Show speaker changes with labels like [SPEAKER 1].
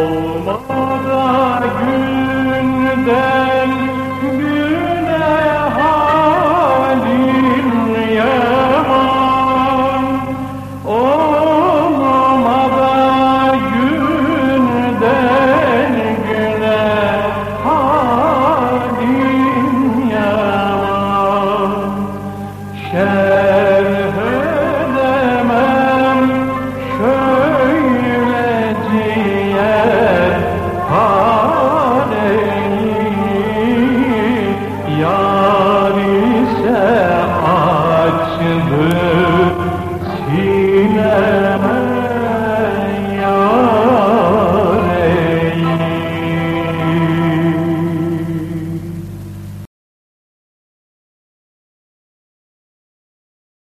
[SPEAKER 1] Olmada